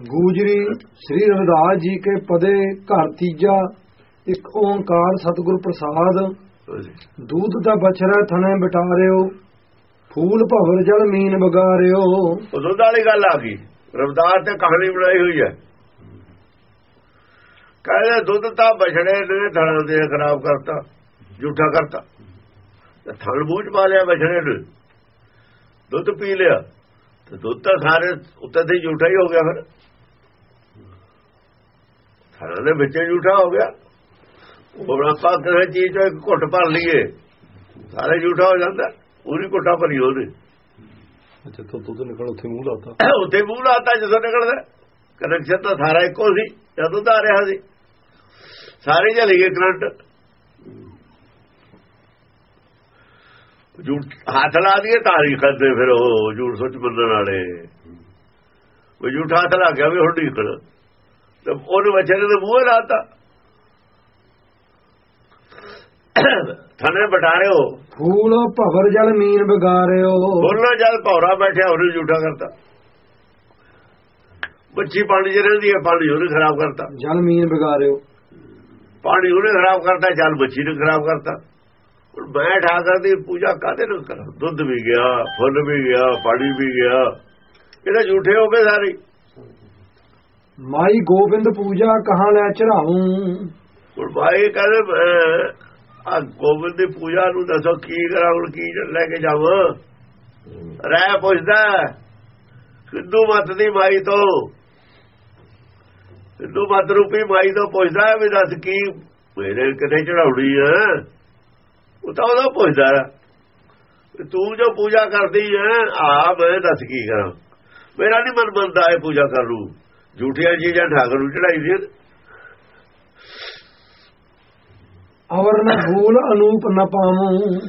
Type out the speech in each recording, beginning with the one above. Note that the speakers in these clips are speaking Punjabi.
ਗੂਜਰੀ ਸ੍ਰੀ ਰਵਿਦਾਸ ਜੀ ਕੇ ਪਦੇ ਘਰ ਤੀਜਾ, ਇੱਕ ਓੰਕਾਰ ਸਤਿਗੁਰ ਪ੍ਰਸਾਦ। ਦੂਧ ਦਾ ਬਛਰਾ ਥਣੇ ਬਟਾਰਿਓ, ਫੂਲ ਭਵਰ ਜਲ ਮੀਨ ਬਗਾਰਿਓ। ਉਹ ਦੁੱਧ ਵਾਲੀ ਗੱਲ ਆ ਗਈ। ਰਵਦਾਸ ਤੇ ਕਹਾਣੀ ਬਣਾਈ ਹੋਈ ਹੈ। ਕਹਿੰਦੇ ਦੁੱਧ ਤਾਂ ਬਛੜੇ ਨੇ, ਥਣਾਂ ਦੇ ਖਰਾਬ ਕਰਤਾ, ਝੂਠਾ ਕਰਤਾ। ਤੇ ਥਣ ਮੂੰਹ ਪਾ ਲਿਆ ਬਛੜੇ ਨੇ। ਦੁੱਧ ਪੀ ਲਿਆ। ਤੇ ਦੁੱਧ ਤਾਂ ਸਾਰੇ ਉੱਤੇ ਤੇ ਝੂਠਾ ਹੀ ਹੋ ਗਿਆ ਫਿਰ। ਥਣਾਂ ਦੇ ਵਿੱਚ ਝੂਠਾ ਹੋ ਗਿਆ। ਉਹ ਆਪਾਂ ਕਿਸੇ ਚੀਜ਼ ਚੋਂ ਇੱਕ ਘੁੱਟ ਭਰ ਲਈਏ ਸਾਰੇ ਝੂਠਾ ਹੋ ਜਾਂਦਾ ਪੂਰੀ ਘੁੱਟਾ ਭਰੀ ਉਹਨੇ ਅੱਛਾ ਤੋਂ ਦੁੱਧ ਨਿਕਲ ਉੱਥੇ ਮੂੰਹ ਲਾਤਾ। ਉੱਥੇ ਮੂੰਹ ਲਾਤਾ ਜਦੋਂ ਨਿਕਲਦਾ। ਕਨੈਕਸ਼ਨ ਤਾਂ ਸਾਰਾ ਇੱਕੋ ਸੀ ਜਦੋਂ ਦਾ ਰਿਹਾ ਸੀ। ਸਾਰੇ ਚਲੇ ਗਏ ਕਰੰਟ। ਝੂਠ ਹੱਥ ਲਾ ਦਈਏ ਤਾਰੀਖ ਕਰਦੇ ਫਿਰ ਉਹ ਝੂਠ ਸੋਚ ਮੰਨਣ ਵਾਲੇ। ਉਹ ਝੂਠਾ ਹੱਥ ਲਾ ਗਿਆ ਵੀ ਹੁਣ ਨਹੀਂ ਨਿਕਲ ਤੇ ਉਹਨੇ ਵਿਚਾਰੇ ਦੇ ਮੂੰਹ ਲਾਤਾ। ਥਣੇ ਬਟਾਰਿਓ ਫੂਲ ਭਵਰ ਜਲ ਮੀਨ ਬਗਾਰਿਓ ਬੋਲੋ ਜਦ ਭੌਰਾ ਬੈਠਿਆ ਉਹਨੇ ਝੂਠਾ ਕਰਤਾ। ਬੱਚੀ ਪਾਣੀ ਰਹਿੰਦੀ ਹੈ ਪਾਣੀ ਉਹਨੇ ਖਰਾਬ ਕਰਤਾ। ਜਲ ਮੀਨ ਬਗਾਰਿਓ ਪਾਣੀ ਉਹਨੇ ਖਰਾਬ ਕਰਤਾ ਜਲ ਬੱਚੀ ਨੇ ਖਰਾਬ ਕਰਤਾ। ਹੁਣ ਮੈਂ ਠਾਕਰ ਦੀ ਪੂਜਾ ਕਾਹਦੇ ਨਾਲ ਕਰਾਂ? ਦੁੱਧ ਵੀ ਗਿਆ ਫੁੱਲ ਵੀ ਗਿਆ ਪਾਣੀ ਵੀ ਗਿਆ। ਇਹਦਾ ਝੂਠੇ ਹੋ ਗਏ ਸਾਰੇ। ਮਾਈ ਗੋਬਿੰਦ ਪੂਜਾ ਕਹਾਂ ਲੈ ਚੜਾਉਂ ਹੁਣ ਮਾਈ ਕਹਿੰਦੇ ਆ ਗੋਬਿੰਦ ਦੀ ਪੂਜਾ ਨੂੰ ਦੱਸੋ ਕੀ ਕਰਾਂ, ਹੁਣ ਕੀ ਲੈ ਕੇ ਜਾਵਾਂ? ਰਹਿ ਪੁੱਛਦਾ ਸਿੱਧੂ ਮਤ ਦੀ ਮਾਈ ਤੋਂ। ਸਿੱਧੂ ਮਤ ਰੂਪੀ ਮਾਈ ਤੋਂ ਪੁੱਛਦਾ ਵੀ ਦੱਸ ਕੀ ਮੇਰੇ ਕਿਤੇ ਚੜਾਉਣੀ ਹੈ। ਉਹ ਤਾਂ ਉਹਦਾ ਪੁੱਛਦਾ ਤੂੰ ਜੋ ਪੂਜਾ ਕਰਦੀ ਹੈ ਆ ਮੈਂ ਦੱਸ ਕੀ ਕਰਾਂ। ਮੇਰਾ ਨਹੀਂ ਮਨ ਮੰਨਦਾ ਇਹ ਪੂਜਾ ਕਰ ਲੂ ਝੂਠੀਆਂ ਚੀਜ਼ਾਂ ਠਾਕਰ ਨੂੰ ਚੜਾਈ ਦੀਆਂ ਅਵਰ ਨ ਭੂਲ ਅਨੂਪ ਨ ਪਾਵੂੰ।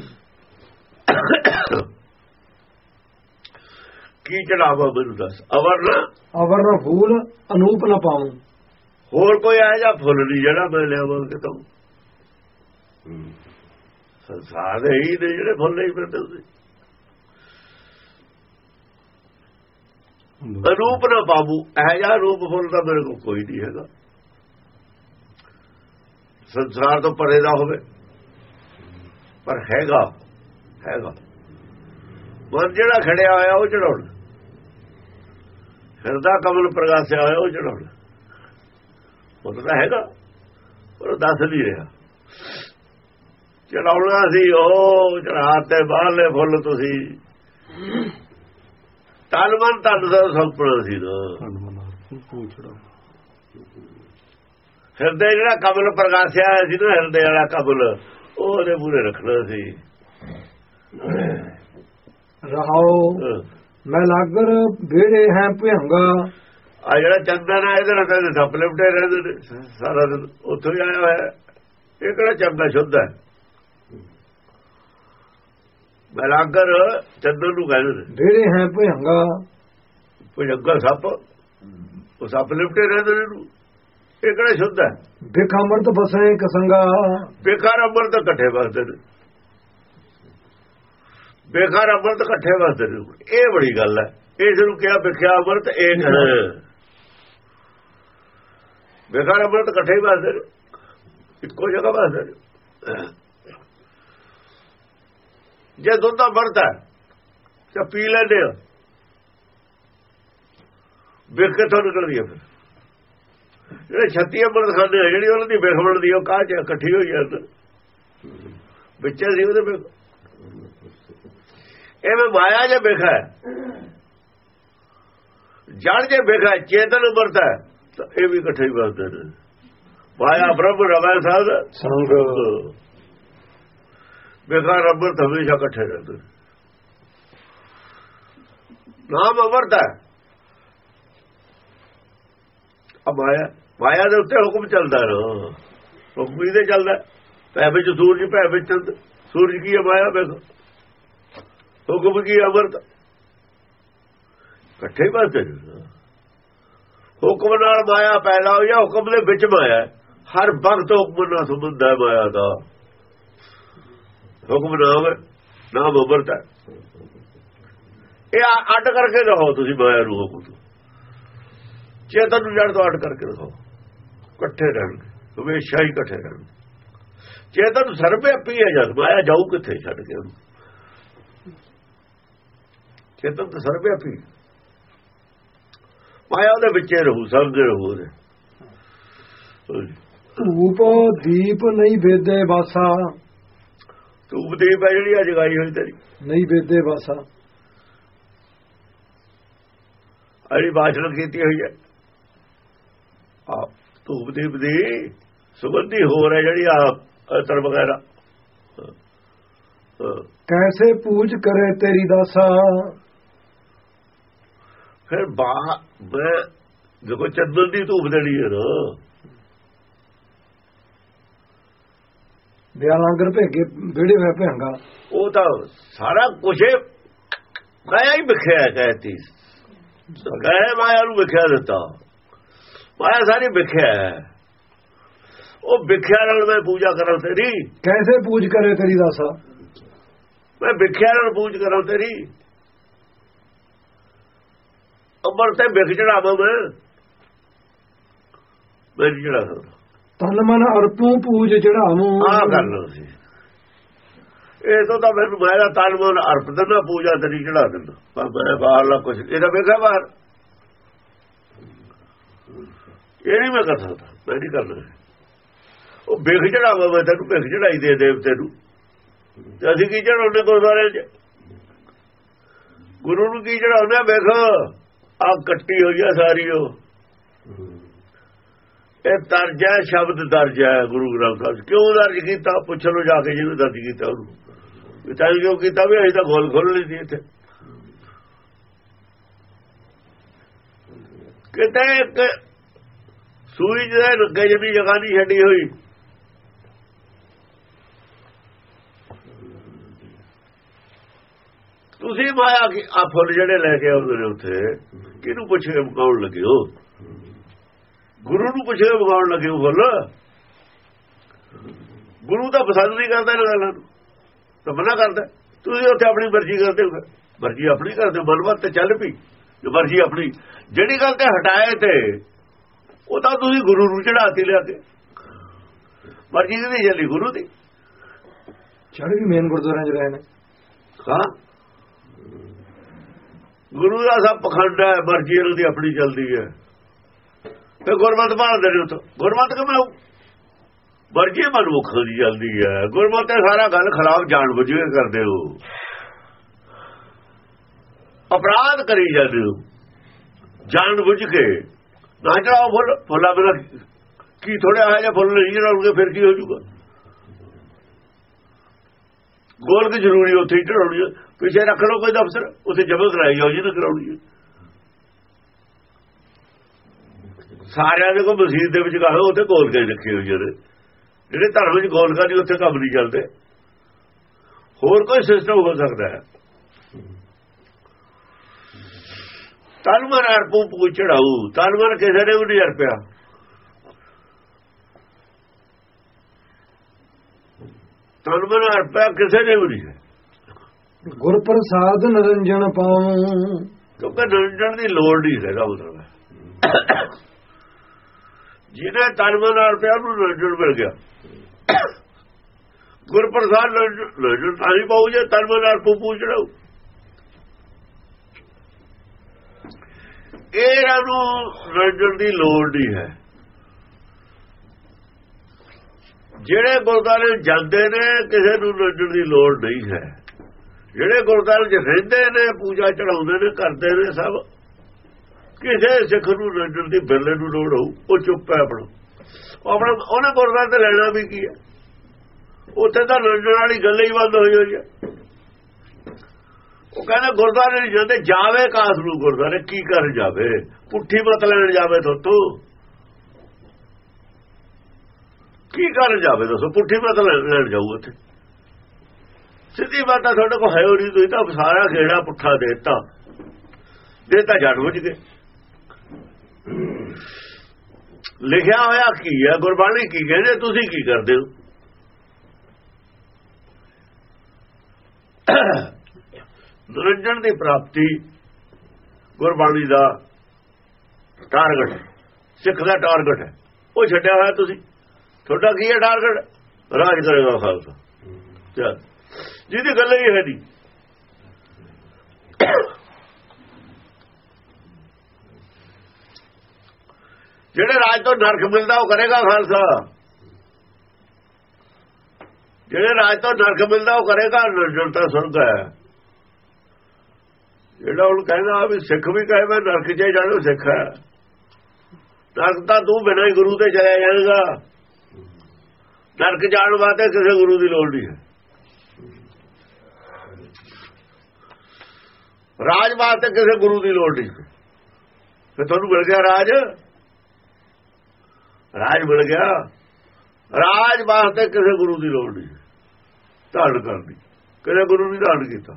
ਕੀ ਚੜਾਵਾ ਮੈਨੂੰ ਦੱਸ? ਅਵਰ ਨਾ। ਅਵਰ ਨ ਭੂਲ ਅਨੂਪ ਨ ਪਾਵੂੰ। ਹੋਰ ਕੋਈ ਆਇਆ ਜਾਂ ਫੁੱਲ ਨਹੀਂ ਜਿਹੜਾ ਮੈਂ ਲਿਆਵਾਂ ਕਿਤੋਂ ਸੰਸਾਰ ਦੇ ਹੀ ਨੇ ਜਿਹੜੇ ਫੁੱਲ ਨਹੀਂ ਫਿਰਦੇ ਹੁੰਦੇ। ਰੂਪ ਨਾ ਬਾਬੂ, ਇਹ ਜਾਂ ਰੂਪ ਫੁੱਲ ਦਾ ਮੇਰੇ ਕੋਲ ਕੋਈ ਨਹੀਂ ਹੈਗਾ। ਸੰਸਾਰ ਤੋਂ ਪਰੇ ਦਾ ਹੋਵੇ। ਪਰ ਹੈਗਾ ਹੈਗਾ। ਮਨ ਜਿਹੜਾ ਖੜਿਆ ਹੋਇਆ ਉਹ ਚੜਾਉਣਾ ਹਿਰਦਾ ਕਮਲ ਪ੍ਰਗਾਸਿਆ ਹੋਇਆ ਉਹ ਚੜਾਉਣਾ ਉਹ ਤਾਂ ਹੈਗਾ, ਪਰ ਉਹ ਦੱਸ ਨਹੀਂ ਰਿਹਾ। ਚੜਾਉਣਾ ਸੀ ਉਹ ਚੜਾਤੇ ਬਾਹਰਲੇ ਫੁੱਲ ਤੁਸੀਂ। ਤਨ ਮਨ ਤਨ ਦਾ ਸੰਪੂਰਨ ਸੀ ਨਾ। ਹਿਰਦੇ ਜਿਹੜਾ ਕਮਲ ਪ੍ਰਗਾਸਿਆ ਸੀ ਨਾ ਹਿਰਦੇ ਵਾਲਾ ਕਮਲ ਉਹਦੇ ਪੂਰੇ ਰੱਖਣਾ ਸੀ। ਰਹਾਓ ਮੈਂ ਲਾਗਰ ਬੇੜੇ ਹੈ ਭਿਆੰਗਾ ਆ ਜਿਹੜਾ ਚੰਦਨ ਆ ਇਹਦੇ ਨਾਲ ਕਹਿੰਦੇ ਸੱਪ ਲਿਪਟੇ ਰਹਿੰਦੇ ਸਾਰਾ ਦਿਨ ਉੱਥੋਂ ਆਇਆ ਹੋਇਆ। ਇਹ ਕਿਹੜਾ ਚੰਗਾ ਸ਼ੁੱਧ ਹੈ? ਮਲਾਗਰ ਚੰਦਨ ਨੂੰ ਕਹਿੰਦੇ ਨੇ ਬੇੜੇ ਹੈ ਭਿਆੰਗਾ ਕੋਈ ਅੱਗਾ ਸੱਪ। ਉਹ ਸੱਪ ਲਿਪਟੇ ਰਹਿੰਦੇ ਨੇ ਇਹ ਕਿਹੜਾ ਸ਼ੁੱਧ ਹੈ? ਬਿਖ ਅੰਮ੍ਰਿਤ ਬਸੇ ਕਸੰਗਾ। ਬੇਕਾਰ ਅੰਮ੍ਰਿਤ ਇਕੱਠੇ ਵਸਦੇ ਨੇ। ਬੇਕਾਰ ਅੰਮ੍ਰਿਤ ਇਕੱਠੇ ਵਸਦੇ ਨੇ। ਇਹ ਬੜੀ ਗੱਲ ਹੈ। ਇਸ ਨੂੰ ਕਿਹਾ ਵਿਖਿਆ ਅੰਮ੍ਰਿਤ ਇੱਕ ਹੈ। ਬੇਕਾਰ ਅੰਮ੍ਰਿਤ ਇਕੱਠੇ ਵਸਦੇ ਨੇ। ਇੱਕੋ ਜਗ੍ਹਾ ਵਸਦੇ ਨੇ। ਜੇ ਦੁੱਧ ਦਾ ਵਰਤ ਹੈ, ਤਾਂ ਪੀ ਲੈਂਦੇ ਹੋ ਵਿਖ ਕੇ ਤੋਂ ਨਿਕਲਦੀ ਹੈ ਫਿਰ। ਜਿਹੜੇ 36 ਅੰਮ੍ਰਿਤ ਖਾਂਦੇ ਆ, ਜਿਹੜੀ ਉਹਨਾਂ ਦੀ ਵਿਖ ਬਣਦੀ ਉਹ ਕਾਹ ਚ ਇਕੱਠੀ ਹੋਈ ਜਾਂਦੀ ਵਿੱਚੇ ਸੀ ਉਹਦੇ ਵਿਖ ਐਵੇਂ ਮਾਇਆ ਜੇ ਵਿਖ ਹੈ। ਜੜ ਜੇ ਵੇਖਾ ਚੇਤਨ ਅੰਮ੍ਰਿਤ ਹੈ, ਤਾਂ ਇਹ ਵੀ ਇਕੱਠੇ ਹੀ ਵਸਦੇ ਨੇ। ਮਾਇਆ ਬ੍ਰਹਮ ਰਵੈ ਸਾਧ। ਸੰਗ ਬੇਕਾਰ ਅੰਮ੍ਰਿਤ ਹਮੇਸ਼ਾ ਇਕੱਠੇ ਰਹਿੰਦੇ। ਨਾਮ ਅੰਮ੍ਰਿਤ ਹੈ। ਆ ਮਾਇਆ ਮਾਇਆ ਦੇ ਉੱਤੇ ਹੁਕਮ ਚੱਲਦਾ ਰੋ ਹੁਕਮ ਹੀ ਤੇ ਚੱਲਦਾ ਪੈ ਵਿੱਚ ਸੂਰਜ ਪੈ ਵਿੱਚ ਚੰਦ। ਸੂਰਜ ਕੀ ਹੈ ਮਾਇਆ? ਵੇਖੋ ਹੁਕਮ ਕੀ ਅਮਰਤ ਇਕੱਠੇ ਬਾਤੇ ਹੁਕਮ ਨਾਲ ਮਾਇਆ ਪੈਦਾ ਹੋਈ ਹੈ ਹੁਕਮ ਦੇ ਵਿੱਚ ਮਾਇਆ ਹਰ ਵਕਤ ਹੁਕਮ ਨਾਲ ਸੰਬੰਧ ਹੈ ਮਾਇਆ ਦਾ। ਹੁਕਮ ਨਾਮ ਹੈ ਨਾਮ ਅਮਰਤ ਹੈ। ਇਹ ਅੱਡ ਕਰਕੇ ਰਹੋ ਤੁਸੀਂ ਮਾਇਆ ਨੂੰ ਹੁਕਮ ਤੋਂ। ਚੇਤਨ ਨੂੰ ਜੜ ਤੋਂ ਅੱਡ ਕਰਕੇ ਰੱਖੋ ਇਕੱਠੇ ਰਹਿਣਗੇ, ਹਮੇਸ਼ਾ ਹੀ ਇਕੱਠੇ ਰਹਿਣਗੇ। ਚੇਤਨ ਸਰਵਿਆਪੀ ਹੈ ਜਦ, ਮਾਇਆ ਜਾਊ ਕਿੱਥੇ ਛੱਡ ਕੇ ਉਹਨੂੰ? ਚੇਤਨ ਤਾਂ ਸਰਵਿਆਪੀ ਮਾਇਆ ਉਹਦੇ ਵਿੱਚ ਰਹੂ ਸਭ ਦੇ ਰਹੂ ਉਹਦੇ। ਧੂਪ ਦੀਪ ਨਹੀਂ ਵੇਦੇ ਵਾਸਾ। ਧੂਪ ਦੀ ਪੈ ਜਿਹੜੀ ਆ ਜਗਾਈ ਹੋਈ ਤੇਰੀ। ਨਹੀਂ ਵੇਦੇ ਵਾਸਾ ਅੜੀ ਬਾਸ਼ਣ ਕੀਤੀ ਹੋਈ ਹੈ। ਆ ਧੂਪ ਦੀਪ ਦੀ ਸੁਗੰਧੀ ਹੋਰ ਹੈ ਜਿਹੜੀ ਆ ਅਤਰ ਵਗੈਰਾ। ਕੈਸੇ ਪੂਜ ਕਰੇ ਤੇਰੀ ਦਾਸਾ? ਫਿਰ ਬਾ ਮੈਂ ਦੇਖੋ ਚੰਦਨ ਦੀ ਧੂਪ ਦੇਣੀ ਹੈ ਨਾ। ਬਿਆ ਲੰਗਰ ਭੇਗੇ ਵਿੜੇ ਵੇ ਭੰਗਾ ਉਹ ਤਾਂ ਸਾਰਾ ਕੁਝ ਮਾਇਆ ਹੀ ਵਿਖਿਆ ਕਹਤੀ ਗਏ ਮਾਇਆ ਨੂੰ ਵਿਖਿਆ ਦਿੱਤਾ। ਮਾਇਆ ਸਾਰੀ ਵਿਖਿਆ ਉਹ ਵਿਖਿਆ ਨਾਲ ਮੈਂ ਪੂਜਾ ਕਰਾਂ ਤੇਰੀ। ਕੈਸੇ ਪੂਜ ਕਰੇ ਤੇਰੀ ਦਾਸਾ? ਮੈਂ ਵਿਖਿਆ ਨਾਲ ਪੂਜ ਕਰਾਂ ਤੇਰੀ। ਅੰਬਰ ਤੇ ਵਿਖ ਚੜਾਵਾਂ ਮੈਂ। ਮੈਂ ਸਕਦਾ। ਤਨ ਮਨ ਅਰਪੂ ਪੂਜ ਚੜਾਵੂੰ ਆ ਕਰ ਲਓ ਸੀ ਇਹ ਤੋਂ ਤਾਂ ਮੈਨੂੰ ਮੇਰਾ ਤਨ ਮਨ ਅਰਪ ਦਿੰਦਾ ਪੂਜਾ ਤੇਰੀ ਚੜਾ ਦਿੰਦਾ। ਪਰ ਮੈਂ ਬਾਹਰਲਾ ਕੁਝ ਇਹਦਾ ਵੇਖਿਆ ਬਾਹਰ। ਇਹ ਨਹੀਂ ਮੈਂ ਕਰ ਸਕਦਾ। ਮੈਂ ਨਹੀਂ ਕਰਨਾ। ਉਹ ਵੇਖ ਚੜਾਵਾ ਮੈਂ ਤੈਨੂੰ ਵੇਖ ਚੜਾਈ ਦੇ ਦੇਵਤੇ ਨੂੰ ਤੇ ਅਸੀਂ ਕੀ ਚੜਾਉਂਦੇ ਗੁਰਦੁਆਰੇ 'ਚ? ਗੁਰੂ ਨੂੰ ਕੀ ਚੜਾਉਂਦੇ ਵੇਖ ਆ ਕੱਟੀ ਹੋਈ ਆ ਸਾਰੀ ਉਹ। ਇਹ ਦਰਜ ਹੈ, ਸ਼ਬਦ ਦਰਜ ਹੈ ਗੁਰੂ ਗ੍ਰੰਥ ਸਾਹਿਬ ਕਿਉਂ ਦਰਜ ਕੀਤਾ? ਪੁੱਛ ਲਓ ਜਾ ਕੇ ਜਿਹਨੂੰ ਦਰਜ ਕੀਤਾ ਉਹਨੂੰ। ਵੀ ਤਾਂ ਕਿਉਂ ਕੀਤਾ? ਵੀ ਅਸੀਂ ਤਾਂ ਗੋਲ ਖੋਲ ਲਈ ਸੀ ਇੱਥੇ। ਕਿਤੇ ਇੱਕ ਸੂਈ ਦੇ ਲੱਗੇ ਜਿਹੀ ਜਗ੍ਹਾ ਨਹੀਂ ਛੱਡੀ ਹੋਈ। ਤੁਸੀਂ ਮਾਇਆ ਕਿ ਆ ਫੁੱਲ ਜਿਹੜੇ ਲੈ ਕੇ ਆਉਂਦੇ ਨੇ ਉੱਥੇ, ਕਿਹਨੂੰ ਪੁੱਛ ਕੇ ਮਕਾਉਣ ਲੱਗੇ ਹੋ? ਗੁਰੂ ਨੂੰ ਪੁੱਛ ਕੇ ਮਕਾਉਣ ਲੱਗੇ ਹੋ ਫੁੱਲ ਗੁਰੂ ਤਾਂ ਪਸੰਦ ਨਹੀਂ ਕਰਦਾ ਇਹਨਾਂ ਗੱਲਾਂ ਨੂੰ। ਤਾਂ ਮਨਾ ਕਰਦਾ। ਤੁਸੀਂ ਉੱਥੇ ਆਪਣੀ ਮਰਜ਼ੀ ਕਰਦੇ ਹੋ। ਮਰਜ਼ੀ ਆਪਣੀ ਕਰਦੇ ਹੋ। ਮਨਵਤ ਤੇ ਚੱਲ ਪਈ। ਜੋ ਮਰਜ਼ੀ ਆਪਣੀ। ਜਿਹੜੀ ਗੱਲ ਤੇ ਹਟਾਏ ਤੇ ਉਹ ਤਾਂ ਤੁਸੀਂ ਗੁਰੂ ਨੂੰ ਚੜਾਤੀ ਲਿਆ ਕੇ। ਮਰਜ਼ੀ ਦੀ ਚੱਲੀ ਗੁਰੂ ਦੀ। ਚੜ ਵੀ ਮੇਨ ਗੁਰਦੁਆਰਿਆਂ 'ਚ ਰਹੇ ਨੇ। ਹਾਂ। ਗੁਰੂ ਦਾ ਸਭ ਪਖੰਡ ਹੈ। ਮਰਜ਼ੀ ਇਹਨਾਂ ਦੀ ਆਪਣੀ ਚੱਲਦੀ ਹੈ। ਫਿਰ ਗੁਰਮਤ ਭਾਲਦੇ ਨੇ ਉੱਥੋਂ। ਗੁਰਮਤ ਕਮਾਉ ਮਰਜ਼ੀ ਮਨੁੱਖਾਂ ਦੀ ਚੱਲਦੀ ਹੈ। ਗੁਰਮਤ ਤੇ ਸਾਰਾ ਗੱਲ ਖਰਾਬ ਜਾਣ ਬੁੱਝ ਕੇ ਕਰਦੇ ਹੋ। ਅਪਰਾਧ ਕਰੀ ਜਾਂਦੇ ਹੋ। ਜਾਣ ਬੁੱਝ ਕੇ। ਨਾ ਚੜਾਓ ਫੁੱਲ। ਫੁੱਲਾ ਬਿਨਾ ਕੀ ਥੋੜਾ ਆ ਜਾਂ ਫੁੱਲ ਨਹੀਂ ਚੜਾਉਣਗੇ, ਫਿਰ ਕੀ ਹੋ ਜਾਊਗਾ? ਗੋਲ ਜ਼ਰੂਰੀ ਉੱਥੇ ਹੀ ਚੜਾਉਣੀ ਹੈ। ਪਿੱਛੇ ਰੱਖ ਲਓ ਕੋਈ ਦਫ਼ਤਰ। ਉੱਥੇ ਜਮ੍ਹਾਂ ਕਰਾਈ ਜਾਓ ਜਿਹਨੇ ਕਰਾਉਣੀ ਹੈ। ਸਾਰਿਆਂ ਦੇ ਕੋ ਮਸਜਿਦ ਦੇ ਵਿੱਚ ਕਹੋ ਉੱਥੇ ਗੋਲ ਕੇ ਰੱਖੇ ਹੋਏ ਜਿਹੜੇ। ਜਿਹੜੇ ਧਰਮ ਵਿੱਚ ਗੋਲ ਨਹੀਂ ਉੱਥੇ ਕੰਮ ਨਹੀਂ ਚੱਲਦੇ। ਹੋਰ ਕੋਈ ਸਿਸਟਮ ਹੋ ਸਕਦਾ ਹੈ। ਤਨ ਮਨ ਅਰਪੂ ਪੂ ਚੜਾਉ ਤਨ ਮਨ ਕਿਸੇ ਨੇ ਵੀ ਨਹੀਂ ਅਰਪਿਆ। ਤਨ ਮਨ ਅਰਪਿਆ ਕਿਸੇ ਨੇ ਵੀ ਨਹੀਂ। ਗੁਰ ਪ੍ਰਸਾਦ ਨਰੰਜਨ ਪਾਉ। ਕਿਉਂਕਿ ਨਿਰੰਜਨ ਦੀ ਲੋੜ ਨਹੀਂ ਹੈਗਾ ਮਤਲਬ ਜਿਹਨੇ ਤਨ ਨਾਲ ਪਿਆ, ਉਹਨੂੰ ਨਿਰੰਜਨ ਮਿਲ ਗਿਆ। ਗੁਰਪ੍ਰਸਾਦ ਨਿਰੰਜਨ ਤਾਂ ਹੀ ਪਾਉ ਜੇ ਤਨ ਨਾਲ ਅਰਪੂ ਪੂ ਚੜਾਉ ਇਹਨਾਂ ਨੂੰ ਨਿਰੰਜਨ ਦੀ ਲੋੜ ਨਹੀਂ ਹੈ। ਜਿਹੜੇ ਗੁਰਦਾਰੇ ਜਾਂਦੇ ਨੇ, ਕਿਸੇ ਨੂੰ ਨਿਰੰਜਨ ਦੀ ਲੋੜ ਨਹੀਂ ਹੈ। ਜਿਹੜੇ ਗੁਰਦਾਰੇ 'ਚ ਰਹਿੰਦੇ ਨੇ, ਪੂਜਾ ਚੜਾਉਂਦੇ ਨੇ, ਕਰਦੇ ਨੇ ਸਭ। ਕਿਸੇ ਸਿੱਖ ਨੂੰ ਨਿਰੰਜਨ ਦੀ ਬਿਰਲੇ ਨੂੰ ਲੋੜ ਹੋਊ, ਉਹ ਚੁੱਪ ਹੈ ਆਪਣਾ। ਆਪਣਾ, ਉਹਨੇ ਗੁਰਦਾਰੇ ਤੇ ਲੈਣਾ ਵੀ ਕੀ ਹੈ? ਉੱਥੇ ਤਾਂ ਨਿਰੰਜਨ ਵਾਲੀ ਗੱਲ ਹੀ ਬੰਦ ਹੋਈ ਹੋਈ ਹੈ। ਉਹ ਕਹਿੰਦਾ ਗੁਰਦਾਰੇ ਨਹੀਂ ਜਾਂਦੇ, ਜਾਵੇ ਕਾਸ ਨੂੰ ਗੁਰਦਾਰੇ ਕੀ ਕਰ ਜਾਵੇ? ਪੁੱਠੀ ਮਤ ਲੈਣ ਜਾਵੇ ਤੋਂ ਕੀ ਕਰ ਜਾਵੇ ਦੱਸੋ, ਪੁੱਠੀ ਮਤ ਲੈਣ ਜਾਊ ਉੱਥੇ। ਸਿੱਧੀ ਬਾਤ ਤੁਹਾਡੇ ਕੋਲ ਹੈ ਹੋਰੀ ਤੁਸੀਂ ਤਾਂ ਸਾਰਾ ਖੇੜਾ ਪੁੱਠਾ ਦੇਤਾ। ਦੇਤਾ ਜੜ ਬੁੱਝ ਗਏ। ਲਿਖਿਆ ਹੋਇਆ ਕੀ ਹੈ? ਗੁਰਬਾਣੀ ਕੀ ਕਹਿੰਦੇ ਤੁਸੀਂ ਕੀ ਕਰਦੇ ਹੋ? ਨਿਰੰਜਨ ਦੀ ਪ੍ਰਾਪਤੀ ਗੁਰਬਾਣੀ ਦਾ ਟਾਰਗੇਟ ਸਿੱਖ ਦਾ ਟਾਰਗੇਟ ਹੈ। ਉਹ ਛੱਡਿਆ ਹੋਇਆ ਤੁਸੀਂ। ਤੁਹਾਡਾ ਕੀ ਹੈ ਟਾਰਗੇਟ? ਰਾਜ ਕਰੇਗਾ ਖਾਲਸਾ। ਚੱਲ। ਜਿਹਦੀ ਗੱਲ ਹੀ ਹੈ ਨਹੀਂ ਜਿਹੜੇ ਰਾਜ ਤੋਂ ਨਰਕ ਮਿਲਦਾ ਉਹ ਕਰੇਗਾ ਖਾਲਸਾ। ਜਿਹੜੇ ਰਾਜ ਤੋਂ ਨਰਕ ਮਿਲਦਾ ਉਹ ਕਰੇਗਾ ਜਨਤਾ ਸੁਰਗ ਹੈ। ਜਿਹੜਾ ਹੁਣ ਕਹਿੰਦਾ ਵੀ ਸਿੱਖ ਵੀ ਕਹੇ, ਮੈਂ ਨਰਕ 'ਚ ਜਾਣਾ, ਸਿੱਖ ਹੈ। ਨਰਕ ਤਾਂ ਤੂੰ ਬਿਨਾਂ ਹੀ ਗੁਰੂ ਤੇ ਚਲਿਆ ਜਾਏਗਾ। ਨਰਕ ਜਾਣ ਵਾਸਤੇ ਕਿਸੇ ਗੁਰੂ ਦੀ ਲੋੜ ਨਹੀਂ ਹੈ। ਰਾਜ ਵਾਸਤੇ ਕਿਸੇ ਗੁਰੂ ਦੀ ਲੋੜ ਨਹੀਂ। ਫਿਰ ਤੁਹਾਨੂੰ ਮਿਲ ਗਿਆ ਰਾਜ? ਰਾਜ ਮਿਲ ਗਿਆ। ਰਾਜ ਵਾਸਤੇ ਕਿਸੇ ਗੁਰੂ ਦੀ ਲੋੜ ਨਹੀਂ। ਧਾਰਨ ਕਰਨੀ। ਕਿਸੇ ਗੁਰੂ ਨੇ ਧਾਰਨ ਕੀਤਾ।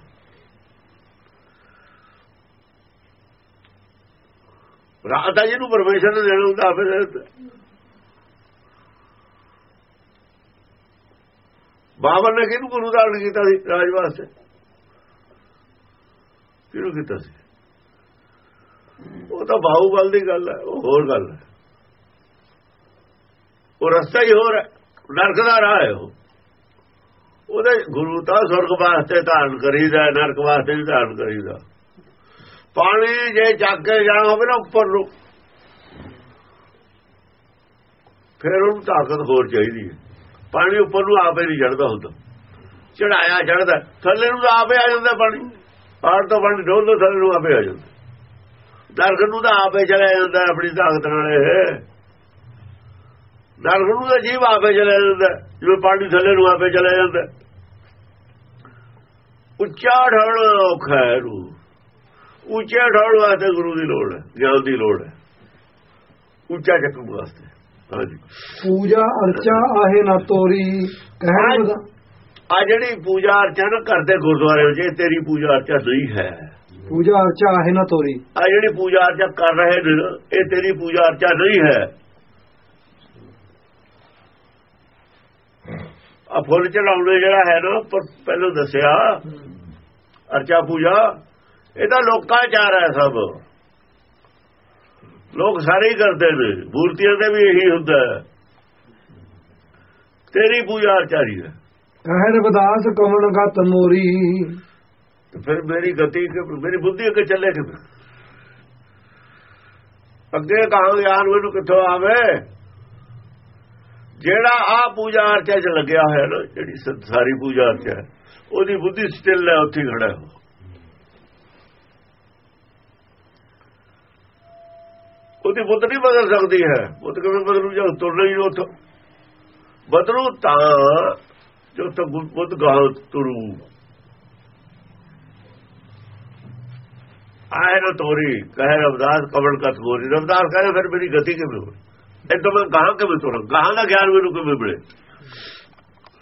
ਰਾਜਾ ਜਿਹਨੂੰ ਪਰਮੇਸ਼ਰ ਨੇ ਦੇਣਾ ਹੁੰਦਾ, ਫਿਰ ਬਾਬਰ ਨੇ ਕਿਹਨੂੰ ਗੁਰੂ ਧਾਰਨ ਕੀਤਾ ਸੀ ਰਾਜ ਵਾਸਤੇ? ਕਿਹਨੂੰ ਕੀਤਾ ਸੀ? ਉਹ ਤਾਂ ਬਾਹੂਬਲ ਦੀ ਗੱਲ ਹੈ, ਉਹ ਹੋਰ ਗੱਲ ਹੈ। ਉਹ ਰਸਤਾ ਹੀ ਹੋਰ ਹੈ। ਨਰਕ ਦਾ ਰਾਹ ਹੈ ਉਹ। ਉਹਦੇ ਗੁਰੂ ਤਾਂ ਸੁਰਗ ਵਾਸਤੇ ਧਾਰਨ ਕਰੀਦਾ, ਨਰਕ ਵਾਸਤੇ ਵੀ ਧਾਰਨ ਕਰੀਦਾ। ਪਾਣੀ ਜੇ ਚੱਕ ਕੇ ਜਾਣਾ ਹੋਵੇ ਨਾ ਉੱਪਰ ਨੂੰ, ਫਿਰ ਉਹਨੂੰ ਤਾਕਤ ਹੋਰ ਚਾਹੀਦੀ ਹੈ। ਪਾਣੀ ਉੱਪਰ ਨੂੰ ਆਪੇ ਨਹੀਂ ਚੜਦਾ ਹੁੰਦਾ। ਚੜਾਇਆ ਚੜਦਾ ਥੱਲੇ ਨੂੰ ਤਾਂ ਆਪੇ ਆ ਜਾਂਦਾ ਪਾਣੀ। ਪਾੜ ਤੋਂ ਪਾਣੀ ਡੋਲ ਤੋਂ ਥੱਲੇ ਨੂੰ ਆਪੇ ਆ ਜਾਂਦਾ। ਨਰਕ ਨੂੰ ਤਾਂ ਆਪੇ ਚੜਿਆ ਜਾਂਦਾ ਆਪਣੀ ਤਾਕਤ ਨਾਲ ਇਹ। ਨਰਕ ਨੂੰ ਤਾਂ ਜੀਵ ਆਪੇ ਚਲਾ ਜਾਂਦਾ ਜਿਵੇਂ ਪਾਣੀ ਥੱਲੇ ਨੂੰ ਆਪੇ ਚਲਾ ਜਾਂਦਾ। ਉੱਚਾ ਢੋਲ ਔਖਾ ਰੂ ਉੱਚਾ ਢੋਲ ਵਾਸਤੇ ਗੁਰੂ ਦੀ ਲੋੜ ਹੈ ਗਿਆਨ ਦੀ ਲੋੜ ਹੈ। ਉੱਚਾ ਚੱਕਣ ਵਾਸਤੇ। ਹਾਂਜੀ। ਪੂਜਾ ਅਰਚਾ ਆਹੇ ਨਾ ਤੋਰੀ ਕਹਿਣ ਦਾ ਆ ਜਿਹੜੀ ਪੂਜਾ ਅਰਚਨਾ ਕਰਦੇ ਗੁਰਦੁਆਰੇ ਵਿੱਚ ਤੇਰੀ ਪੂਜਾ ਅਰਚਾ ਨਹੀਂ ਹੈ। ਪੂਜਾ ਅਰਚਾ ਆਹੇ ਨਾ ਤੋਰੀ। ਆ ਜਿਹੜੀ ਪੂਜਾ ਅਰਚਾ ਕਰ ਰਹੇ ਨੇ ਇਹ ਤੇਰੀ ਪੂਜਾ ਅਰਚਾ ਨਹੀਂ ਹੈ। ਆ ਫੁੱਲ ਚੜਾਉਣੇ ਜਿਹੜਾ ਹੈ ਨਾ ਉੱਪਰ ਪਹਿਲਾਂ ਦੱਸਿਆ ਅਰਚਾ ਪੂਜਾ ਇਹ ਤਾਂ ਲੋਕਾਂ ਚਾਰ ਹੈ ਸਭ। ਲੋਕ ਸਾਰੇ ਹੀ ਕਰਦੇ ਨੇ ਮੂਰਤੀਆਂ ਦੇ ਵੀ ਇਹੀ ਹੁੰਦਾ ਤੇਰੀ ਪੂਜਾ ਅਰਚਾਰੀ ਹੈ। ਕਹਿ ਰਵਿਦਾਸ ਕਵਣ ਗਤ ਮੋਰੀ? ਤੇ ਫਿਰ ਮੇਰੀ ਗਤੀ ਕਿ ਮੇਰੀ ਬੁੱਧੀ ਅੱਗੇ ਚੱਲੇ ਕਿ ਅੱਗੇ ਕਹਾਂ ਯਾਰ ਮੈਨੂੰ ਕਿੱਥੋਂ ਆਵੇ ਜਿਹੜਾ ਆ ਪੂਜਾ ਅਰਚਾ ਚ ਲੱਗਿਆ ਹੋਇਆ ਨਾ, ਜਿਹੜੀ ਸੰਸਾਰੀ ਪੂਜਾ ਅਰਚਾ ਉਹਦੀ ਬੁੱਧੀ ਸਟਿਲ ਹੈ, ਉੱਥੇ ਖੜਾ ਹੈ ਉਹਦੀ ਬੁੱਧ ਨਹੀਂ ਬਦਲ ਸਕਦੀ ਹੈ। ਬੁੱਧ ਕਿਵੇਂ ਬਦਲੂ? ਜਾਂ ਤੁਰਨਾ ਹੀ ਉੱਥੋਂ। ਬਦਲੂ ਤਾਂ ਜੋ ਤਾਂ ਬੁੱਧ ਗਾਹ ਤੁਰੂ। ਆਏ ਨਾ ਤੋਰੀ, ਕਹੇ ਰਵਦਾਸ ਕਬਲ ਕਤ ਗੋਰੀ। ਰਵਦਾਸ ਕਹੇ, ਫਿਰ ਮੇਰੀ ਗਤੀ ਕਿਵੇਂ ਹੋਈ? ਇਦੋਂ ਮੈਂ ਗਾਹ ਕਿਵੇਂ ਤੁਰਾਂ? ਗਾਹ ਦਾ ਗਿਆਨ ਮੈਨੂੰ ਕਿਵੇਂ ਮਿਲੇ?